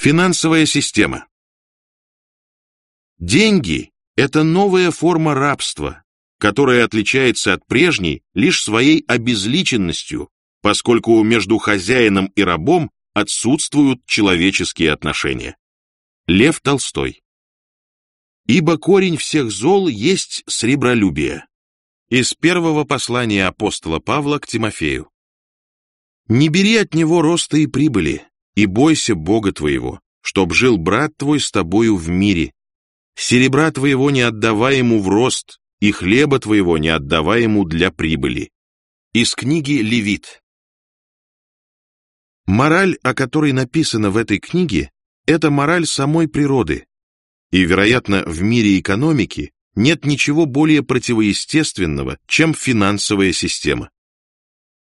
Финансовая система. Деньги – это новая форма рабства, которая отличается от прежней лишь своей обезличенностью, поскольку между хозяином и рабом отсутствуют человеческие отношения. Лев Толстой. Ибо корень всех зол есть сребролюбие. Из первого послания апостола Павла к Тимофею. Не бери от него роста и прибыли, и бойся Бога твоего, чтоб жил брат твой с тобою в мире. Серебра твоего не отдавай ему в рост, и хлеба твоего не отдавай ему для прибыли. Из книги Левит. Мораль, о которой написано в этой книге, это мораль самой природы. И, вероятно, в мире экономики нет ничего более противоестественного, чем финансовая система.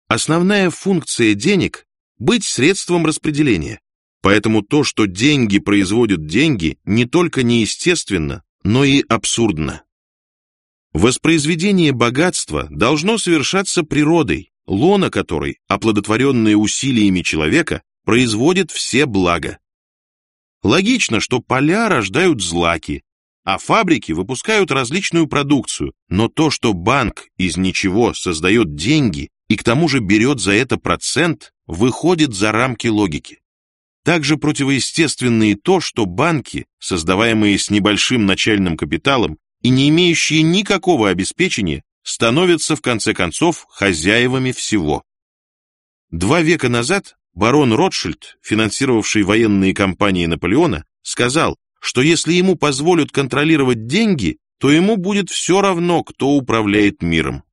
Основная функция денег быть средством распределения. Поэтому то, что деньги производят деньги, не только неестественно, но и абсурдно. Воспроизведение богатства должно совершаться природой, лона которой, оплодотворенные усилиями человека, производит все блага. Логично, что поля рождают злаки, а фабрики выпускают различную продукцию, но то, что банк из ничего создает деньги и к тому же берет за это процент, выходит за рамки логики. Также противоестественно и то, что банки, создаваемые с небольшим начальным капиталом и не имеющие никакого обеспечения, становятся в конце концов хозяевами всего. Два века назад барон Ротшильд, финансировавший военные кампании Наполеона, сказал, что если ему позволят контролировать деньги, то ему будет все равно, кто управляет миром.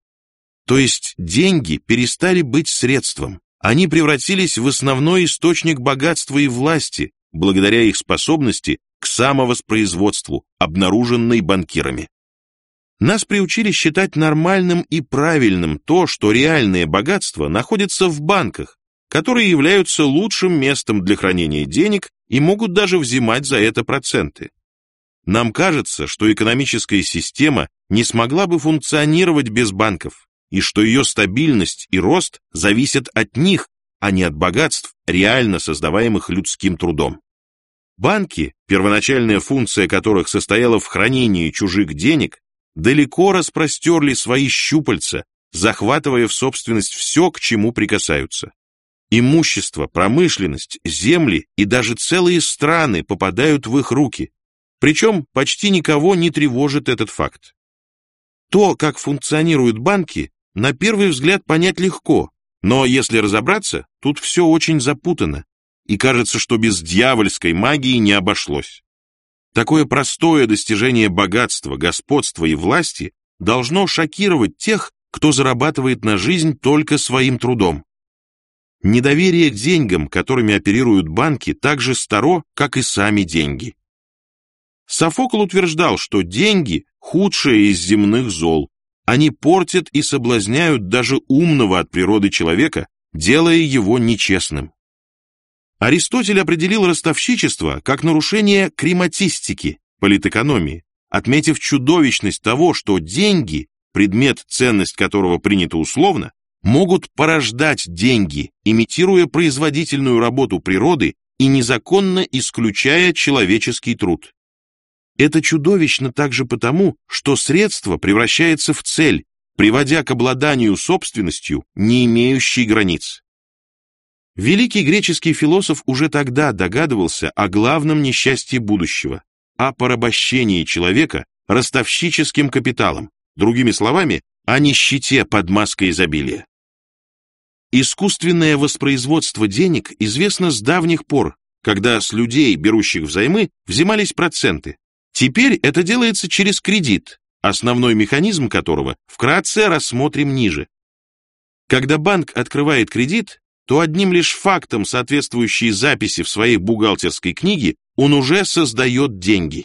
То есть деньги перестали быть средством, они превратились в основной источник богатства и власти, благодаря их способности к самовоспроизводству, обнаруженной банкирами. Нас приучили считать нормальным и правильным то, что реальное богатство находится в банках, которые являются лучшим местом для хранения денег и могут даже взимать за это проценты. Нам кажется, что экономическая система не смогла бы функционировать без банков, и что ее стабильность и рост зависят от них, а не от богатств, реально создаваемых людским трудом. Банки, первоначальная функция которых состояла в хранении чужих денег, далеко распростерли свои щупальца, захватывая в собственность все, к чему прикасаются. Имущество, промышленность, земли и даже целые страны попадают в их руки, причем почти никого не тревожит этот факт. То, как функционируют банки, на первый взгляд понять легко, но если разобраться, тут все очень запутано, и кажется, что без дьявольской магии не обошлось. Такое простое достижение богатства, господства и власти должно шокировать тех, кто зарабатывает на жизнь только своим трудом. Недоверие к деньгам, которыми оперируют банки, так же старо, как и сами деньги. Софокл утверждал, что деньги – худшее из земных зол, они портят и соблазняют даже умного от природы человека, делая его нечестным. Аристотель определил ростовщичество как нарушение крематистики, политэкономии, отметив чудовищность того, что деньги, предмет, ценность которого принята условно, могут порождать деньги, имитируя производительную работу природы и незаконно исключая человеческий труд. Это чудовищно также потому, что средство превращается в цель, приводя к обладанию собственностью, не имеющей границ. Великий греческий философ уже тогда догадывался о главном несчастье будущего, о порабощении человека ростовщическим капиталом, другими словами, о нищете под маской изобилия. Искусственное воспроизводство денег известно с давних пор, когда с людей, берущих взаймы, взимались проценты, Теперь это делается через кредит, основной механизм которого вкратце рассмотрим ниже. Когда банк открывает кредит, то одним лишь фактом соответствующей записи в своей бухгалтерской книге он уже создает деньги.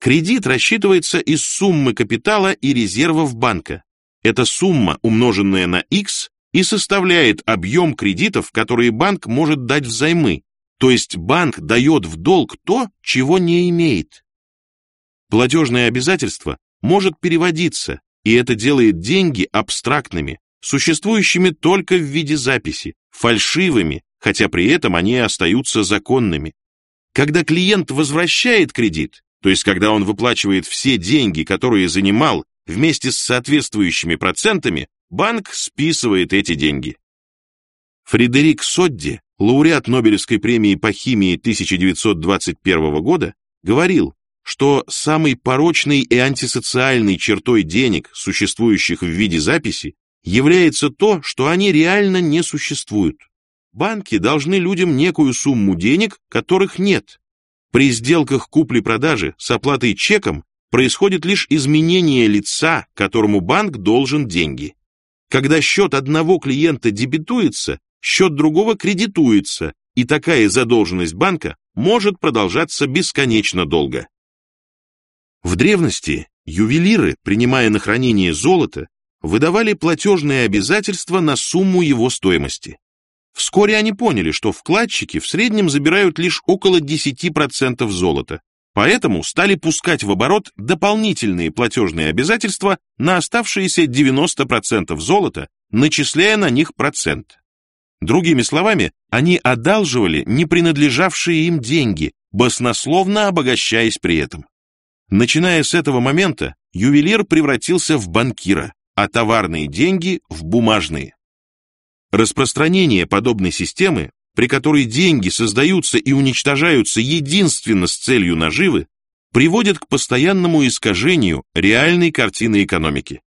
Кредит рассчитывается из суммы капитала и резервов банка. Эта сумма, умноженная на x, и составляет объем кредитов, которые банк может дать взаймы, то есть банк дает в долг то, чего не имеет. Платежное обязательство может переводиться, и это делает деньги абстрактными, существующими только в виде записи, фальшивыми, хотя при этом они остаются законными. Когда клиент возвращает кредит, то есть когда он выплачивает все деньги, которые занимал, вместе с соответствующими процентами, банк списывает эти деньги. Фредерик Содди, лауреат Нобелевской премии по химии 1921 года, говорил, что самой порочной и антисоциальной чертой денег, существующих в виде записи, является то, что они реально не существуют. Банки должны людям некую сумму денег, которых нет. При сделках купли-продажи с оплатой чеком происходит лишь изменение лица, которому банк должен деньги. Когда счет одного клиента дебетуется, счет другого кредитуется, и такая задолженность банка может продолжаться бесконечно долго. В древности ювелиры, принимая на хранение золото, выдавали платежные обязательства на сумму его стоимости. Вскоре они поняли, что вкладчики в среднем забирают лишь около 10% золота, поэтому стали пускать в оборот дополнительные платежные обязательства на оставшиеся 90% золота, начисляя на них процент. Другими словами, они одалживали не принадлежавшие им деньги, баснословно обогащаясь при этом. Начиная с этого момента, ювелир превратился в банкира, а товарные деньги – в бумажные. Распространение подобной системы, при которой деньги создаются и уничтожаются единственно с целью наживы, приводит к постоянному искажению реальной картины экономики.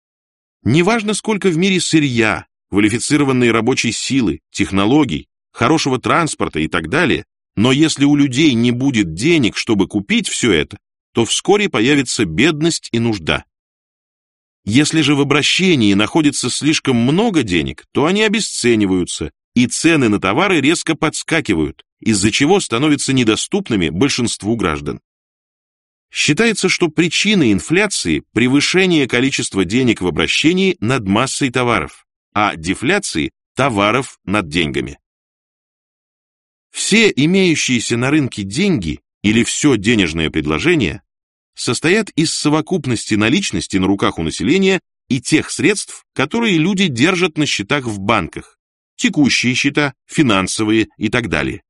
Неважно, сколько в мире сырья, квалифицированной рабочей силы, технологий, хорошего транспорта и так далее, но если у людей не будет денег, чтобы купить все это, то вскоре появится бедность и нужда. Если же в обращении находится слишком много денег, то они обесцениваются, и цены на товары резко подскакивают, из-за чего становятся недоступными большинству граждан. Считается, что причина инфляции – превышение количества денег в обращении над массой товаров а дефляции товаров над деньгами. Все имеющиеся на рынке деньги или все денежное предложение состоят из совокупности наличности на руках у населения и тех средств, которые люди держат на счетах в банках, текущие счета, финансовые и так далее.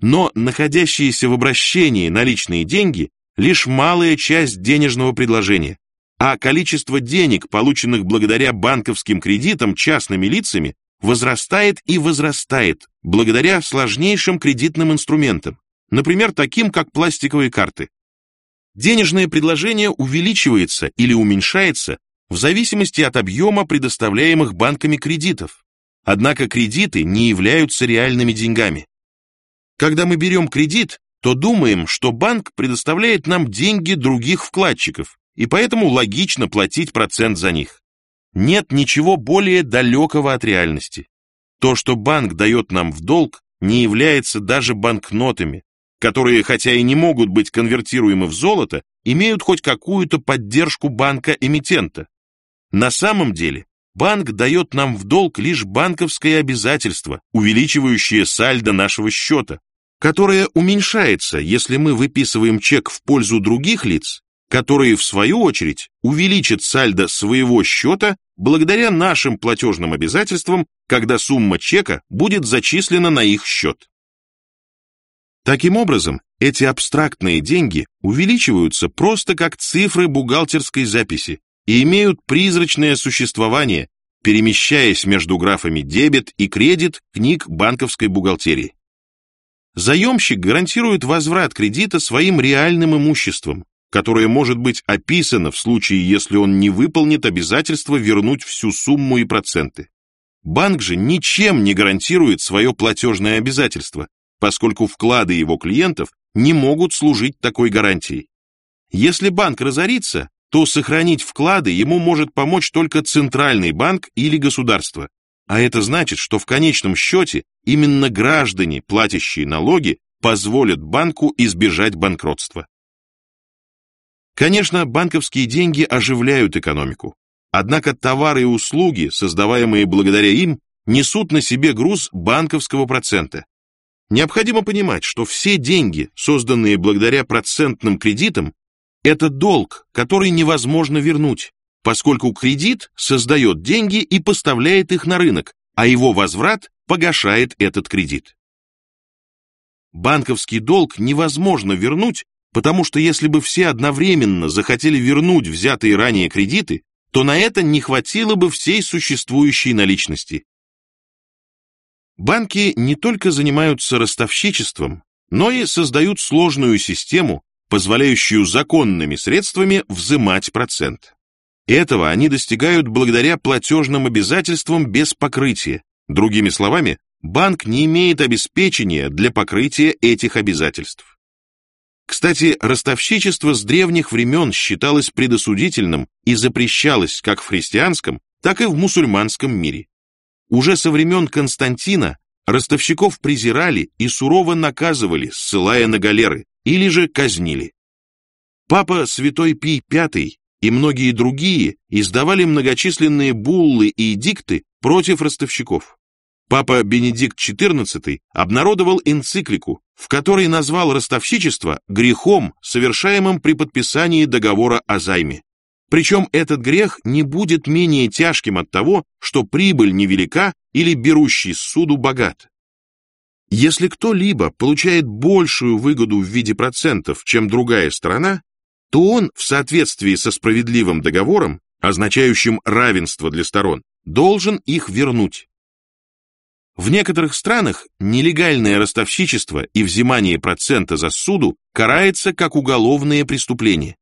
Но находящиеся в обращении наличные деньги – лишь малая часть денежного предложения, а количество денег, полученных благодаря банковским кредитам частными лицами, возрастает и возрастает благодаря сложнейшим кредитным инструментам, например, таким как пластиковые карты. Денежное предложение увеличивается или уменьшается в зависимости от объема предоставляемых банками кредитов. Однако кредиты не являются реальными деньгами. Когда мы берем кредит, то думаем, что банк предоставляет нам деньги других вкладчиков, и поэтому логично платить процент за них. Нет ничего более далекого от реальности. То, что банк дает нам в долг, не является даже банкнотами, которые, хотя и не могут быть конвертируемы в золото, имеют хоть какую-то поддержку банка-эмитента. На самом деле, банк дает нам в долг лишь банковское обязательство, увеличивающее сальдо нашего счета, которое уменьшается, если мы выписываем чек в пользу других лиц которые, в свою очередь, увеличат сальдо своего счета благодаря нашим платежным обязательствам, когда сумма чека будет зачислена на их счет. Таким образом, эти абстрактные деньги увеличиваются просто как цифры бухгалтерской записи и имеют призрачное существование, перемещаясь между графами дебет и кредит книг банковской бухгалтерии. Заемщик гарантирует возврат кредита своим реальным имуществом, которое может быть описано в случае, если он не выполнит обязательство вернуть всю сумму и проценты. Банк же ничем не гарантирует свое платежное обязательство, поскольку вклады его клиентов не могут служить такой гарантией. Если банк разорится, то сохранить вклады ему может помочь только центральный банк или государство, а это значит, что в конечном счете именно граждане, платящие налоги, позволят банку избежать банкротства. Конечно, банковские деньги оживляют экономику. Однако товары и услуги, создаваемые благодаря им, несут на себе груз банковского процента. Необходимо понимать, что все деньги, созданные благодаря процентным кредитам, это долг, который невозможно вернуть, поскольку кредит создает деньги и поставляет их на рынок, а его возврат погашает этот кредит. банковский долг невозможно вернуть, потому что если бы все одновременно захотели вернуть взятые ранее кредиты, то на это не хватило бы всей существующей наличности. Банки не только занимаются ростовщичеством, но и создают сложную систему, позволяющую законными средствами взимать процент. Этого они достигают благодаря платежным обязательствам без покрытия. Другими словами, банк не имеет обеспечения для покрытия этих обязательств. Кстати, ростовщичество с древних времен считалось предосудительным и запрещалось как в христианском, так и в мусульманском мире. Уже со времен Константина ростовщиков презирали и сурово наказывали, ссылая на галеры, или же казнили. Папа Святой Пий V и многие другие издавали многочисленные буллы и эдикты против ростовщиков. Папа Бенедикт XIV обнародовал энциклику, в которой назвал ростовщичество грехом, совершаемым при подписании договора о займе. Причем этот грех не будет менее тяжким от того, что прибыль невелика или берущий суду богат. Если кто-либо получает большую выгоду в виде процентов, чем другая сторона, то он в соответствии со справедливым договором, означающим равенство для сторон, должен их вернуть. В некоторых странах нелегальное ростовщичество и взимание процента за суду карается как уголовное преступление.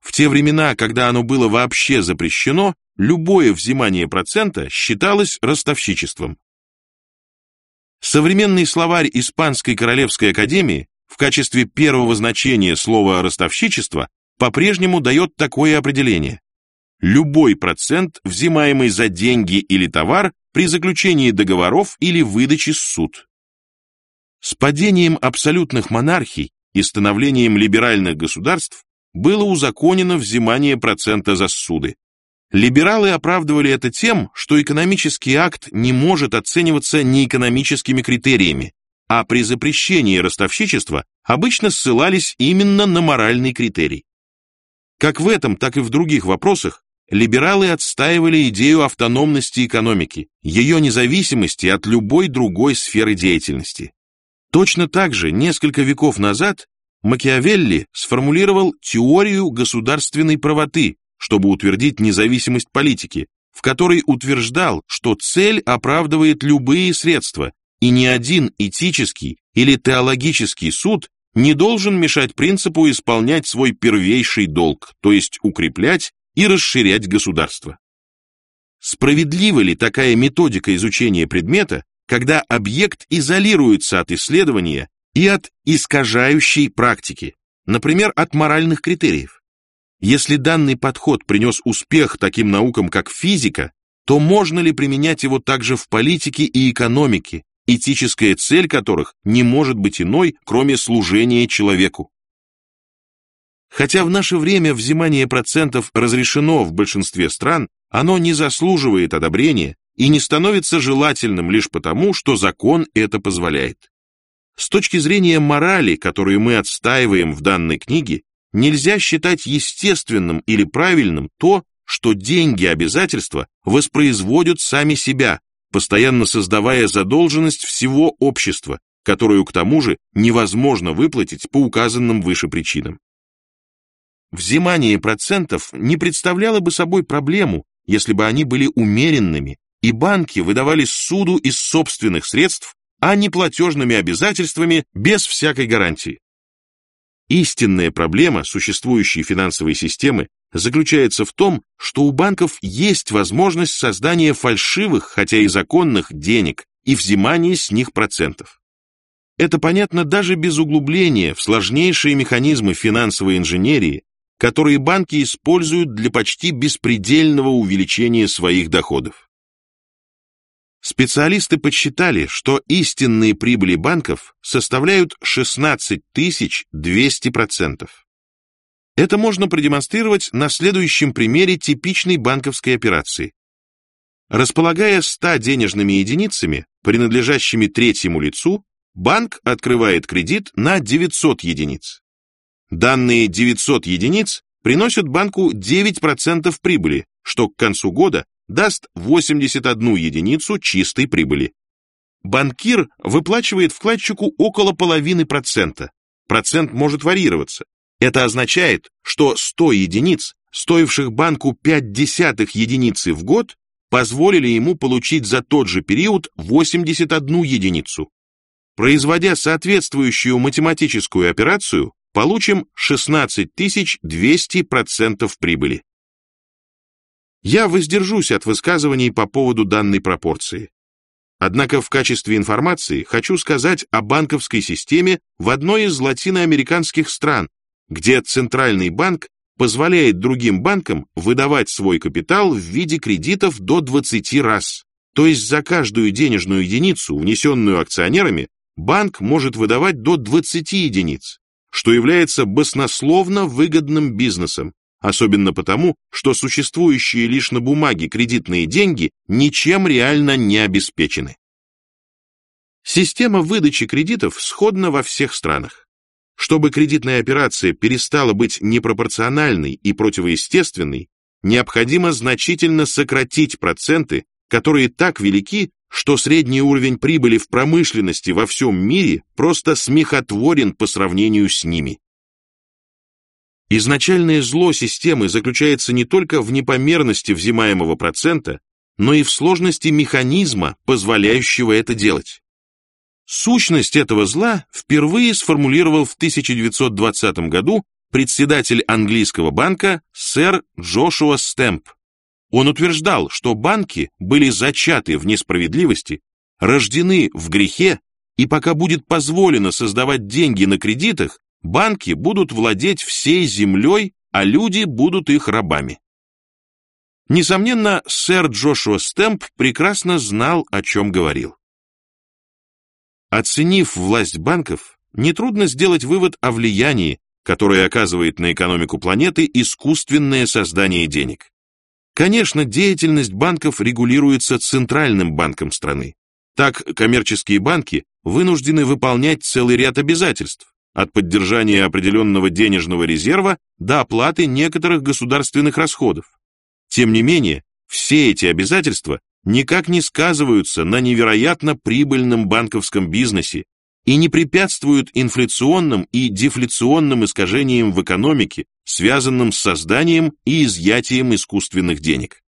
В те времена, когда оно было вообще запрещено, любое взимание процента считалось ростовщичеством. Современный словарь Испанской Королевской Академии в качестве первого значения слова «ростовщичество» по-прежнему дает такое определение. Любой процент, взимаемый за деньги или товар при заключении договоров или выдаче суд. С падением абсолютных монархий и становлением либеральных государств было узаконено взимание процента за суды. Либералы оправдывали это тем, что экономический акт не может оцениваться неэкономическими критериями, а при запрещении ростовщичества обычно ссылались именно на моральный критерий. Как в этом, так и в других вопросах либералы отстаивали идею автономности экономики, ее независимости от любой другой сферы деятельности. Точно так же несколько веков назад Макиавелли сформулировал теорию государственной правоты, чтобы утвердить независимость политики, в которой утверждал, что цель оправдывает любые средства, и ни один этический или теологический суд не должен мешать принципу исполнять свой первейший долг, то есть укреплять и расширять государство. Справедлива ли такая методика изучения предмета, когда объект изолируется от исследования и от искажающей практики, например, от моральных критериев? Если данный подход принес успех таким наукам, как физика, то можно ли применять его также в политике и экономике, этическая цель которых не может быть иной, кроме служения человеку. Хотя в наше время взимание процентов разрешено в большинстве стран, оно не заслуживает одобрения и не становится желательным лишь потому, что закон это позволяет. С точки зрения морали, которую мы отстаиваем в данной книге, нельзя считать естественным или правильным то, что деньги обязательства воспроизводят сами себя, постоянно создавая задолженность всего общества, которую к тому же невозможно выплатить по указанным выше причинам. Взимание процентов не представляло бы собой проблему, если бы они были умеренными, и банки выдавали суду из собственных средств, а не платежными обязательствами без всякой гарантии. Истинная проблема существующей финансовой системы заключается в том, что у банков есть возможность создания фальшивых, хотя и законных, денег и взимания с них процентов. Это понятно даже без углубления в сложнейшие механизмы финансовой инженерии, которые банки используют для почти беспредельного увеличения своих доходов. Специалисты подсчитали, что истинные прибыли банков составляют 16 200%. Это можно продемонстрировать на следующем примере типичной банковской операции. Располагая 100 денежными единицами, принадлежащими третьему лицу, банк открывает кредит на 900 единиц. Данные 900 единиц приносят банку 9% прибыли, что к концу года даст 81 единицу чистой прибыли. банкир выплачивает вкладчику около половины процента. Процент может варьироваться. Это означает, что 100 единиц, стоивших банку 5 десятых единицы в год, позволили ему получить за тот же период 81 единицу. Производя соответствующую математическую операцию, получим 16 200% прибыли. Я воздержусь от высказываний по поводу данной пропорции. Однако в качестве информации хочу сказать о банковской системе в одной из латиноамериканских стран, где Центральный банк позволяет другим банкам выдавать свой капитал в виде кредитов до 20 раз. То есть за каждую денежную единицу, внесенную акционерами, банк может выдавать до 20 единиц, что является баснословно выгодным бизнесом, особенно потому, что существующие лишь на бумаге кредитные деньги ничем реально не обеспечены. Система выдачи кредитов сходна во всех странах. Чтобы кредитная операция перестала быть непропорциональной и противоестественной, необходимо значительно сократить проценты, которые так велики, что средний уровень прибыли в промышленности во всем мире просто смехотворен по сравнению с ними. Изначальное зло системы заключается не только в непомерности взимаемого процента, но и в сложности механизма, позволяющего это делать. Сущность этого зла впервые сформулировал в 1920 году председатель английского банка сэр Джошуа Стэмп. Он утверждал, что банки были зачаты в несправедливости, рождены в грехе, и пока будет позволено создавать деньги на кредитах, банки будут владеть всей землей, а люди будут их рабами. Несомненно, сэр Джошуа Стэмп прекрасно знал, о чем говорил. Оценив власть банков, нетрудно сделать вывод о влиянии, которое оказывает на экономику планеты искусственное создание денег. Конечно, деятельность банков регулируется Центральным банком страны. Так, коммерческие банки вынуждены выполнять целый ряд обязательств, от поддержания определенного денежного резерва до оплаты некоторых государственных расходов. Тем не менее, все эти обязательства никак не сказываются на невероятно прибыльном банковском бизнесе и не препятствуют инфляционным и дефляционным искажениям в экономике, связанным с созданием и изъятием искусственных денег.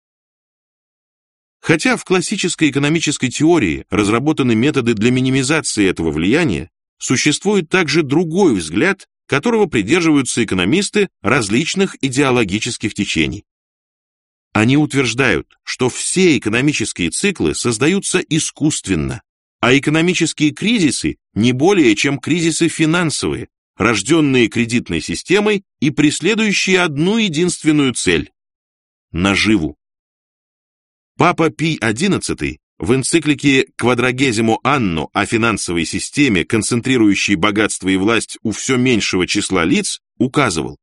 Хотя в классической экономической теории разработаны методы для минимизации этого влияния, существует также другой взгляд, которого придерживаются экономисты различных идеологических течений. Они утверждают, что все экономические циклы создаются искусственно, а экономические кризисы не более чем кризисы финансовые, рожденные кредитной системой и преследующие одну единственную цель – наживу. Папа Пий XI в энциклике «Квадрагезимо Анно» о финансовой системе, концентрирующей богатство и власть у все меньшего числа лиц, указывал,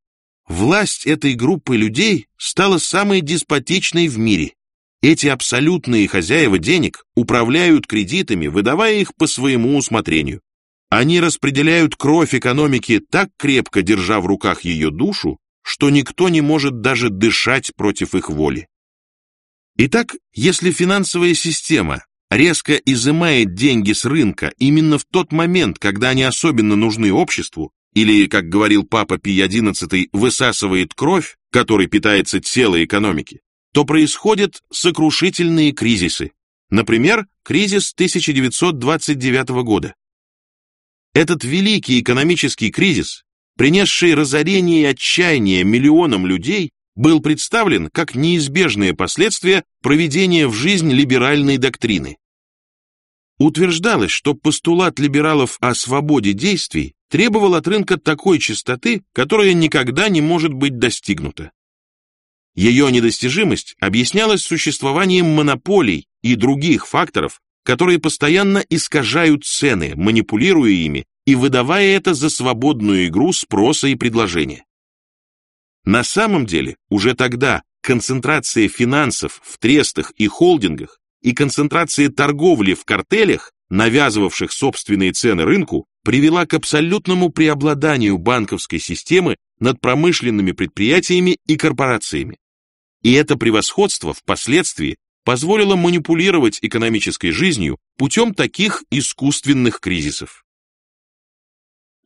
власть этой группы людей стала самой деспотичной в мире. Эти абсолютные хозяева денег управляют кредитами, выдавая их по своему усмотрению. Они распределяют кровь экономики так крепко, держа в руках ее душу, что никто не может даже дышать против их воли. Итак, если финансовая система резко изымает деньги с рынка именно в тот момент, когда они особенно нужны обществу, или, как говорил папа Пий XI, высасывает кровь, которой питается тело экономики, то происходят сокрушительные кризисы. Например, кризис 1929 года. Этот великий экономический кризис, принесший разорение и отчаяние миллионам людей, был представлен как неизбежное последствие проведения в жизнь либеральной доктрины. Утверждалось, что постулат либералов о свободе действий требовал от рынка такой чистоты, которая никогда не может быть достигнута. Ее недостижимость объяснялась существованием монополий и других факторов, которые постоянно искажают цены, манипулируя ими и выдавая это за свободную игру спроса и предложения. На самом деле, уже тогда концентрация финансов в трестах и холдингах и концентрация торговли в картелях, навязывавших собственные цены рынку, привела к абсолютному преобладанию банковской системы над промышленными предприятиями и корпорациями. И это превосходство впоследствии позволило манипулировать экономической жизнью путем таких искусственных кризисов.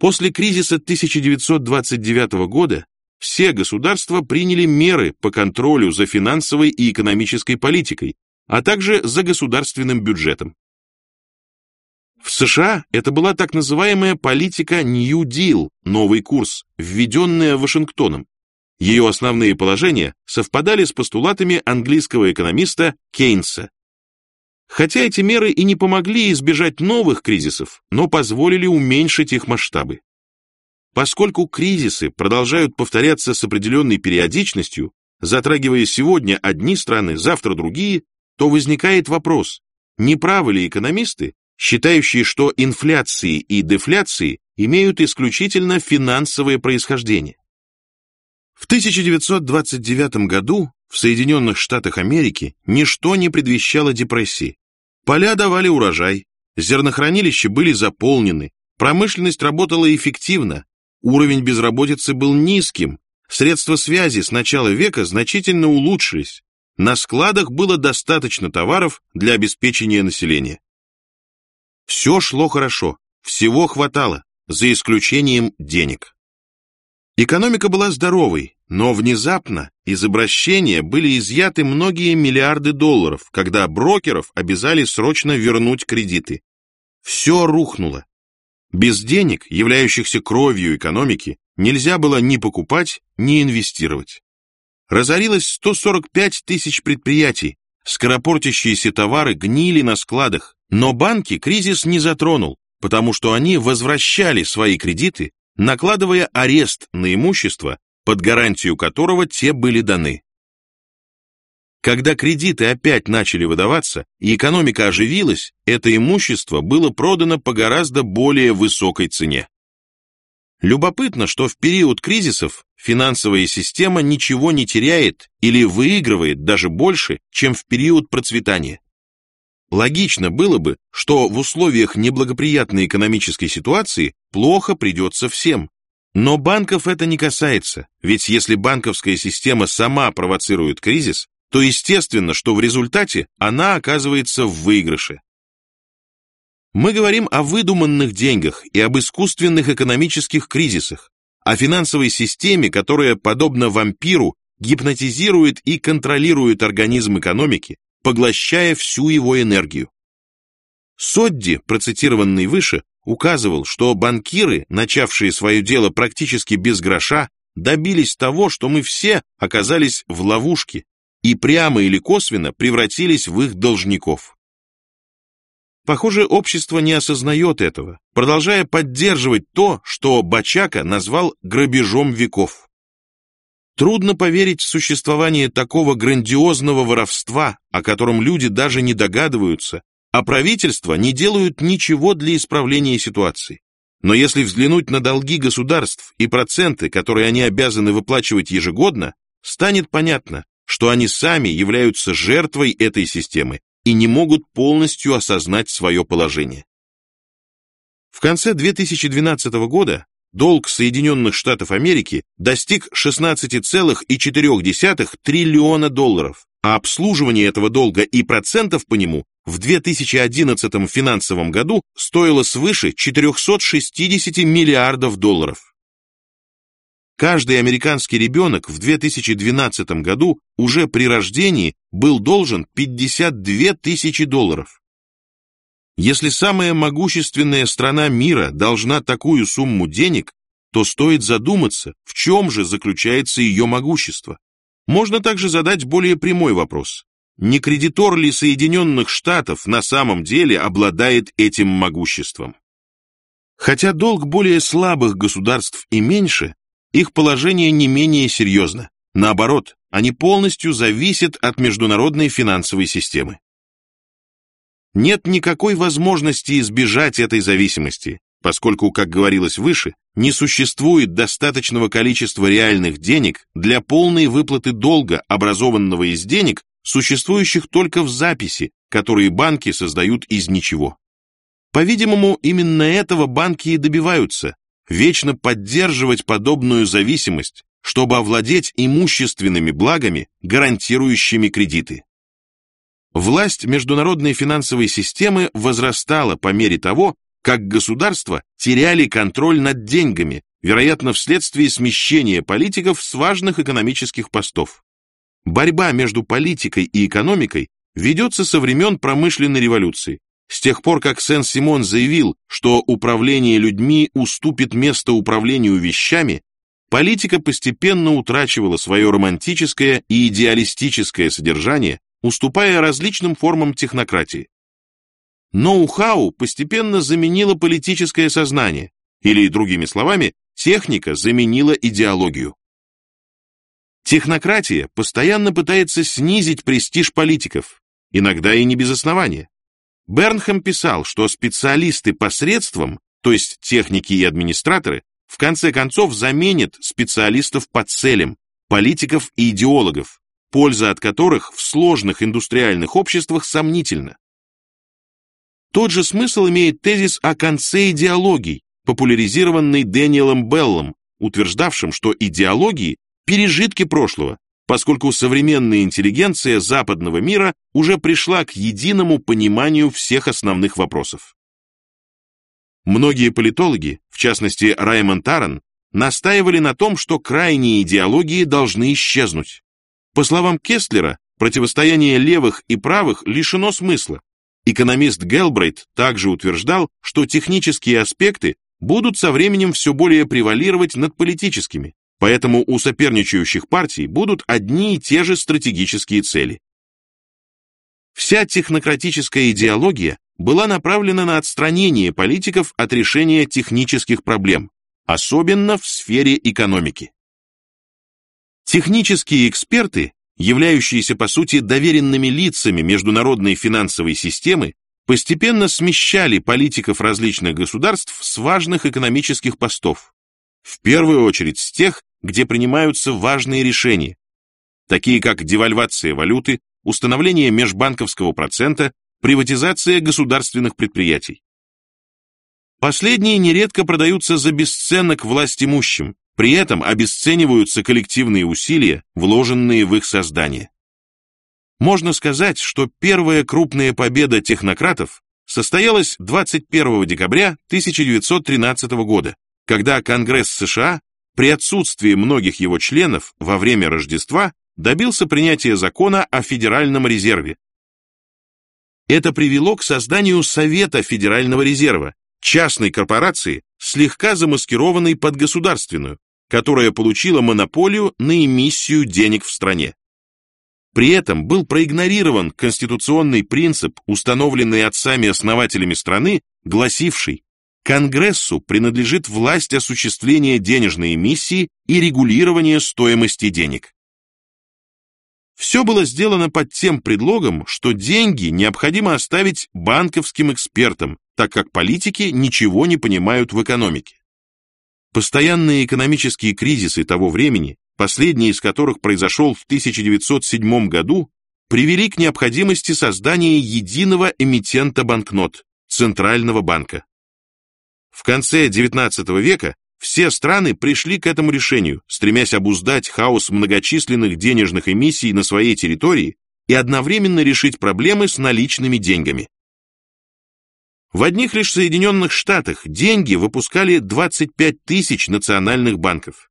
После кризиса 1929 года все государства приняли меры по контролю за финансовой и экономической политикой, а также за государственным бюджетом. В США это была так называемая политика New Deal, новый курс, введенная Вашингтоном. Ее основные положения совпадали с постулатами английского экономиста Кейнса. Хотя эти меры и не помогли избежать новых кризисов, но позволили уменьшить их масштабы. Поскольку кризисы продолжают повторяться с определенной периодичностью, затрагивая сегодня одни страны, завтра другие, то возникает вопрос, не правы ли экономисты, считающие, что инфляции и дефляции имеют исключительно финансовое происхождение? В 1929 году в Соединенных Штатах Америки ничто не предвещало депрессии. Поля давали урожай, зернохранилища были заполнены, промышленность работала эффективно, уровень безработицы был низким, средства связи с начала века значительно улучшились, на складах было достаточно товаров для обеспечения населения. Все шло хорошо, всего хватало, за исключением денег. Экономика была здоровой, но внезапно из обращения были изъяты многие миллиарды долларов, когда брокеров обязали срочно вернуть кредиты. Все рухнуло. Без денег, являющихся кровью экономики, нельзя было ни покупать, ни инвестировать. Разорилось 145 тысяч предприятий, скоропортящиеся товары гнили на складах, но банки кризис не затронул, потому что они возвращали свои кредиты накладывая арест на имущество, под гарантию которого те были даны. Когда кредиты опять начали выдаваться и экономика оживилась, это имущество было продано по гораздо более высокой цене. Любопытно, что в период кризисов финансовая система ничего не теряет или выигрывает даже больше, чем в период процветания. Логично было бы, что в условиях неблагоприятной экономической ситуации плохо придется всем. Но банков это не касается, ведь если банковская система сама провоцирует кризис, то естественно, что в результате она оказывается в выигрыше. Мы говорим о выдуманных деньгах и об искусственных экономических кризисах, о финансовой системе, которая, подобно вампиру, гипнотизирует и контролирует организм экономики, поглощая всю его энергию. Содди, процитированный выше, указывал, что банкиры, начавшие свое дело практически без гроша, добились того, что мы все оказались в ловушке и прямо или косвенно превратились в их должников. Похоже, общество не осознает этого, продолжая поддерживать то, что Бачака назвал грабежом веков. Трудно поверить в существование такого грандиозного воровства, о котором люди даже не догадываются, а правительства не делают ничего для исправления ситуации. Но если взглянуть на долги государств и проценты, которые они обязаны выплачивать ежегодно, станет понятно, что они сами являются жертвой этой системы и не могут полностью осознать свое положение. В конце 2012 года долг Соединенных Штатов Америки достиг 16,4 триллиона долларов, а обслуживание этого долга и процентов по нему в 2011 финансовом году стоило свыше 460 миллиардов долларов. Каждый американский ребенок в 2012 году уже при рождении был должен 52 тысячи долларов. Если самая могущественная страна мира должна такую сумму денег, то стоит задуматься, в чем же заключается ее могущество. Можно также задать более прямой вопрос. Не кредитор ли Соединенных Штатов на самом деле обладает этим могуществом? Хотя долг более слабых государств и меньше, их положение не менее серьезно. Наоборот, они полностью зависят от международной финансовой системы. Нет никакой возможности избежать этой зависимости, поскольку, как говорилось выше, не существует достаточного количества реальных денег для полной выплаты долга, образованного из денег, существующих только в записи, которые банки создают из ничего. По-видимому, именно этого банки и добиваются, вечно поддерживать подобную зависимость, чтобы овладеть имущественными благами, гарантирующими кредиты. Власть международной финансовой системы возрастала по мере того, как государства теряли контроль над деньгами, вероятно, вследствие смещения политиков с важных экономических постов. Борьба между политикой и экономикой ведется со времен промышленной революции, с тех пор, как Сен-Симон заявил, что управление людьми уступит место управлению вещами, политика постепенно утрачивала свое романтическое и идеалистическое содержание, уступая различным формам технократии. Ноу-хау постепенно заменило политическое сознание, или, другими словами, техника заменила идеологию. Технократия постоянно пытается снизить престиж политиков, иногда и не без основания. Бернхэм писал, что специалисты посредством, то есть техники и администраторы, в конце концов заменят специалистов по целям, политиков и идеологов, польза от которых в сложных индустриальных обществах сомнительна. Тот же смысл имеет тезис о конце идеологий, популяризированный Дэниелом Беллом, утверждавшим, что идеологии – пережитки прошлого, поскольку современная интеллигенция западного мира уже пришла к единому пониманию всех основных вопросов. Многие политологи, в частности Раймонд Таран, настаивали на том, что крайние идеологии должны исчезнуть. По словам Кестлера, противостояние левых и правых лишено смысла. Экономист Гелбрейт также утверждал, что технические аспекты будут со временем все более превалировать над политическими, Поэтому у соперничающих партий будут одни и те же стратегические цели. Вся технократическая идеология была направлена на отстранение политиков от решения технических проблем, особенно в сфере экономики. Технические эксперты, являющиеся по сути доверенными лицами международной финансовой системы, постепенно смещали политиков различных государств с важных экономических постов, в первую очередь с тех, где принимаются важные решения, такие как девальвация валюты, установление межбанковского процента, приватизация государственных предприятий. Последние нередко продаются за бесценок власть имущим, при этом обесцениваются коллективные усилия, вложенные в их создание. Можно сказать, что первая крупная победа технократов состоялась 21 декабря 1913 года, когда Конгресс США при отсутствии многих его членов во время Рождества добился принятия закона о Федеральном резерве. Это привело к созданию Совета Федерального резерва, частной корпорации, слегка замаскированной под государственную, которая получила монополию на эмиссию денег в стране. При этом был проигнорирован конституционный принцип, установленный отцами-основателями страны, гласивший Конгрессу принадлежит власть осуществления денежной эмиссии и регулирования стоимости денег. Все было сделано под тем предлогом, что деньги необходимо оставить банковским экспертам, так как политики ничего не понимают в экономике. Постоянные экономические кризисы того времени, последний из которых произошел в 1907 году, привели к необходимости создания единого эмитента банкнот – Центрального банка. В конце XIX века все страны пришли к этому решению, стремясь обуздать хаос многочисленных денежных эмиссий на своей территории и одновременно решить проблемы с наличными деньгами. В одних лишь Соединенных Штатах деньги выпускали 25 тысяч национальных банков.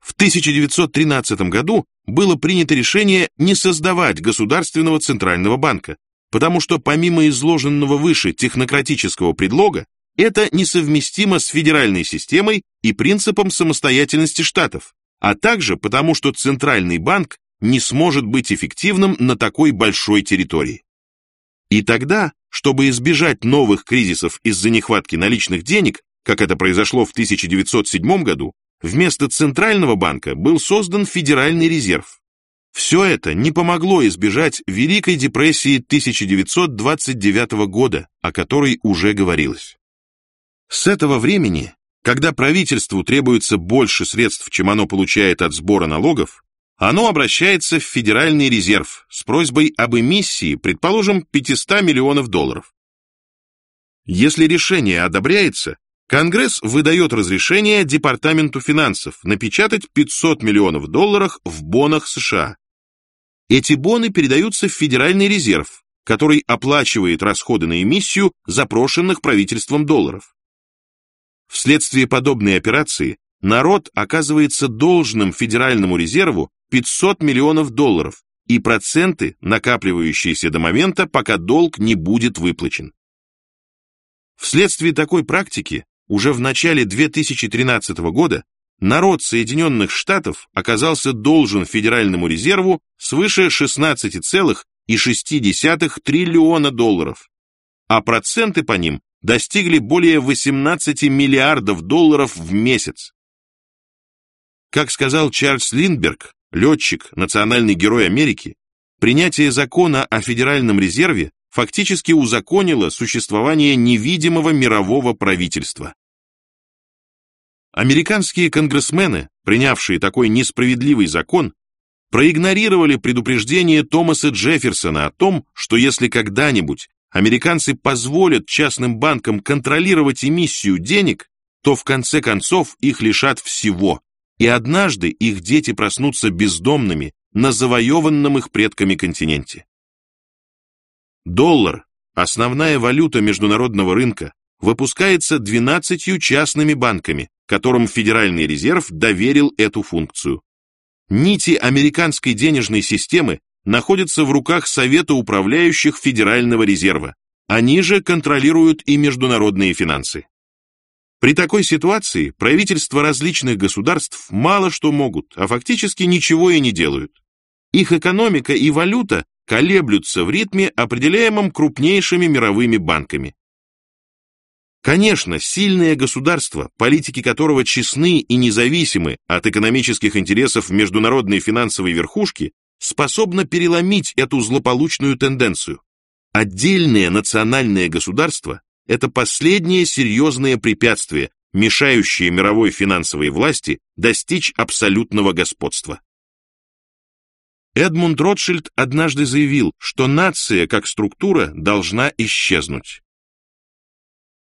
В 1913 году было принято решение не создавать государственного центрального банка, потому что помимо изложенного выше технократического предлога, это несовместимо с федеральной системой и принципом самостоятельности штатов, а также потому, что Центральный банк не сможет быть эффективным на такой большой территории. И тогда, чтобы избежать новых кризисов из-за нехватки наличных денег, как это произошло в 1907 году, вместо Центрального банка был создан Федеральный резерв. Все это не помогло избежать Великой депрессии 1929 года, о которой уже говорилось. С этого времени, когда правительству требуется больше средств, чем оно получает от сбора налогов, оно обращается в Федеральный резерв с просьбой об эмиссии, предположим, 500 миллионов долларов. Если решение одобряется, Конгресс выдает разрешение Департаменту финансов напечатать 500 миллионов долларов в бонах США. Эти боны передаются в Федеральный резерв, который оплачивает расходы на эмиссию запрошенных правительством долларов. Вследствие подобной операции народ оказывается должным Федеральному резерву 500 миллионов долларов и проценты, накапливающиеся до момента, пока долг не будет выплачен. Вследствие такой практики уже в начале 2013 года народ Соединенных Штатов оказался должен Федеральному резерву свыше 16,6 триллиона долларов, а проценты по ним достигли более 18 миллиардов долларов в месяц. Как сказал Чарльз Линдберг, летчик, национальный герой Америки, принятие закона о Федеральном резерве фактически узаконило существование невидимого мирового правительства. Американские конгрессмены, принявшие такой несправедливый закон, проигнорировали предупреждение Томаса Джефферсона о том, что если когда-нибудь американцы позволят частным банкам контролировать эмиссию денег, то в конце концов их лишат всего, и однажды их дети проснутся бездомными на завоеванном их предками континенте. Доллар, основная валюта международного рынка, выпускается 12 частными банками, которым Федеральный резерв доверил эту функцию. Нити американской денежной системы находятся в руках Совета управляющих Федерального резерва. Они же контролируют и международные финансы. При такой ситуации правительства различных государств мало что могут, а фактически ничего и не делают. Их экономика и валюта колеблются в ритме, определяемом крупнейшими мировыми банками. Конечно, сильное государство, политики которого честны и независимы от экономических интересов международной финансовой верхушки, способно переломить эту злополучную тенденцию. Отдельное национальное государство – это последнее серьезное препятствие, мешающее мировой финансовой власти достичь абсолютного господства. Эдмунд Ротшильд однажды заявил, что нация как структура должна исчезнуть.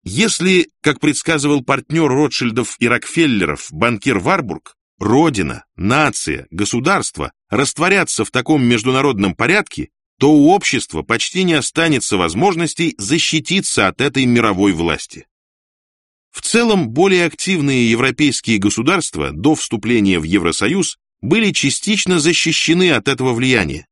Если, как предсказывал партнер Ротшильдов и Рокфеллеров, банкир Варбург, родина, нация, государство растворятся в таком международном порядке, то у общества почти не останется возможностей защититься от этой мировой власти. В целом, более активные европейские государства до вступления в Евросоюз были частично защищены от этого влияния.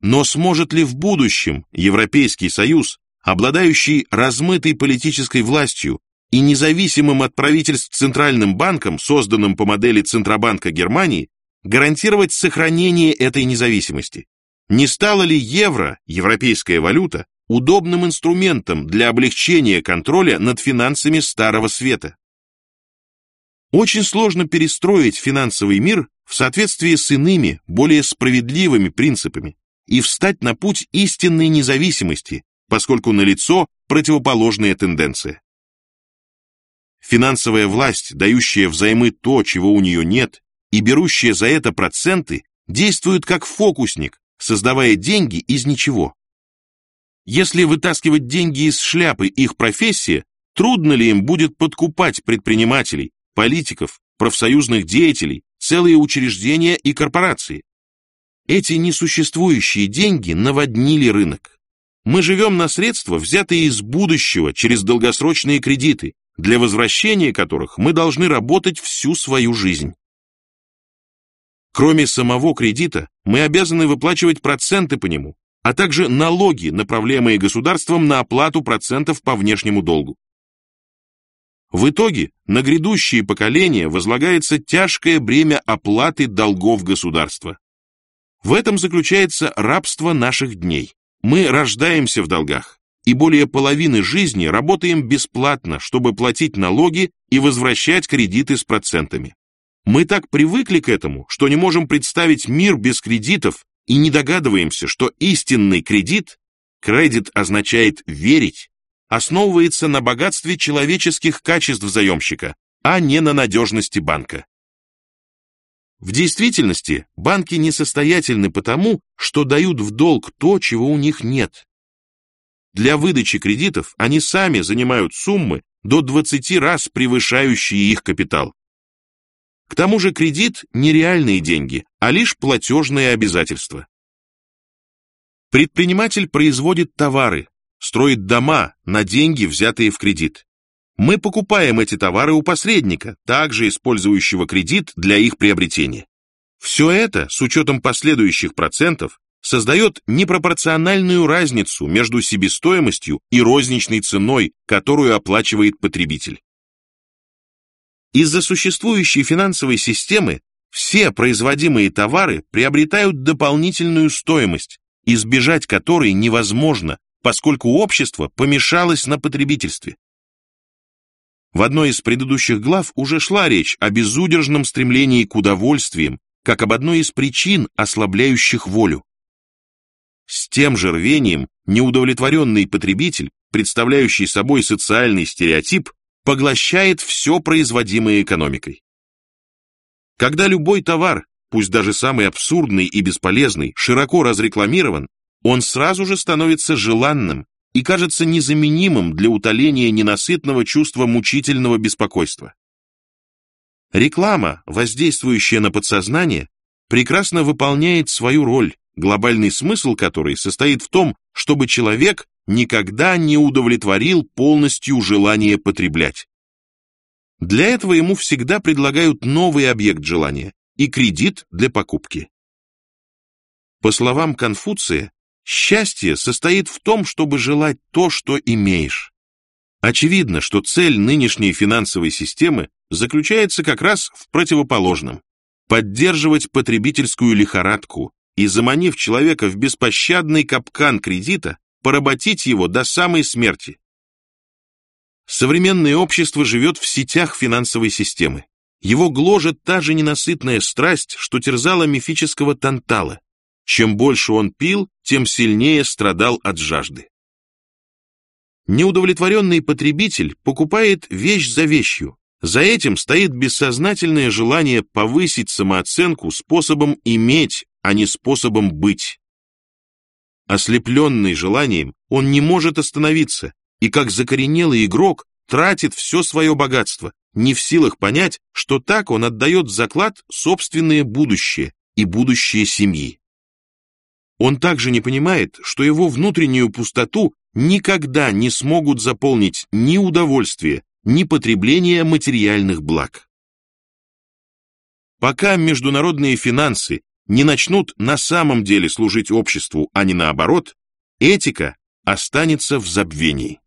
Но сможет ли в будущем Европейский Союз обладающий размытой политической властью и независимым от правительств Центральным банком, созданным по модели Центробанка Германии, гарантировать сохранение этой независимости? Не стало ли евро, европейская валюта, удобным инструментом для облегчения контроля над финансами Старого Света? Очень сложно перестроить финансовый мир в соответствии с иными, более справедливыми принципами и встать на путь истинной независимости, поскольку налицо противоположная тенденция. Финансовая власть, дающая взаймы то, чего у нее нет, и берущая за это проценты, действует как фокусник, создавая деньги из ничего. Если вытаскивать деньги из шляпы их профессия, трудно ли им будет подкупать предпринимателей, политиков, профсоюзных деятелей, целые учреждения и корпорации? Эти несуществующие деньги наводнили рынок. Мы живем на средства, взятые из будущего через долгосрочные кредиты, для возвращения которых мы должны работать всю свою жизнь. Кроме самого кредита, мы обязаны выплачивать проценты по нему, а также налоги, направляемые государством на оплату процентов по внешнему долгу. В итоге на грядущие поколения возлагается тяжкое бремя оплаты долгов государства. В этом заключается рабство наших дней. Мы рождаемся в долгах, и более половины жизни работаем бесплатно, чтобы платить налоги и возвращать кредиты с процентами. Мы так привыкли к этому, что не можем представить мир без кредитов и не догадываемся, что истинный кредит, кредит означает верить, основывается на богатстве человеческих качеств заемщика, а не на надежности банка. В действительности банки несостоятельны потому, что дают в долг то, чего у них нет. Для выдачи кредитов они сами занимают суммы до 20 раз превышающие их капитал. К тому же кредит не реальные деньги, а лишь платежные обязательства. Предприниматель производит товары, строит дома на деньги, взятые в кредит. Мы покупаем эти товары у посредника, также использующего кредит для их приобретения. Все это, с учетом последующих процентов, создает непропорциональную разницу между себестоимостью и розничной ценой, которую оплачивает потребитель. Из-за существующей финансовой системы все производимые товары приобретают дополнительную стоимость, избежать которой невозможно, поскольку общество помешалось на потребительстве. В одной из предыдущих глав уже шла речь о безудержном стремлении к удовольствиям, как об одной из причин, ослабляющих волю. С тем же рвением неудовлетворенный потребитель, представляющий собой социальный стереотип, поглощает все производимое экономикой. Когда любой товар, пусть даже самый абсурдный и бесполезный, широко разрекламирован, он сразу же становится желанным и кажется незаменимым для утоления ненасытного чувства мучительного беспокойства. Реклама, воздействующая на подсознание, прекрасно выполняет свою роль, глобальный смысл которой состоит в том, чтобы человек никогда не удовлетворил полностью желание потреблять. Для этого ему всегда предлагают новый объект желания и кредит для покупки. По словам Конфуция, счастье состоит в том, чтобы желать то, что имеешь. Очевидно, что цель нынешней финансовой системы заключается как раз в противоположном – поддерживать потребительскую лихорадку и, заманив человека в беспощадный капкан кредита, поработить его до самой смерти. Современное общество живет в сетях финансовой системы. Его гложет та же ненасытная страсть, что терзала мифического Тантала. Чем больше он пил, тем сильнее страдал от жажды. Неудовлетворенный потребитель покупает вещь за вещью. За этим стоит бессознательное желание повысить самооценку способом иметь, а не способом быть. Ослепленный желанием, он не может остановиться, и как закоренелый игрок тратит все свое богатство, не в силах понять, что так он отдает в заклад собственное будущее и будущее семьи. Он также не понимает, что его внутреннюю пустоту никогда не смогут заполнить ни удовольствие, ни потребление материальных благ. Пока международные финансы не начнут на самом деле служить обществу, а не наоборот, этика останется в забвении.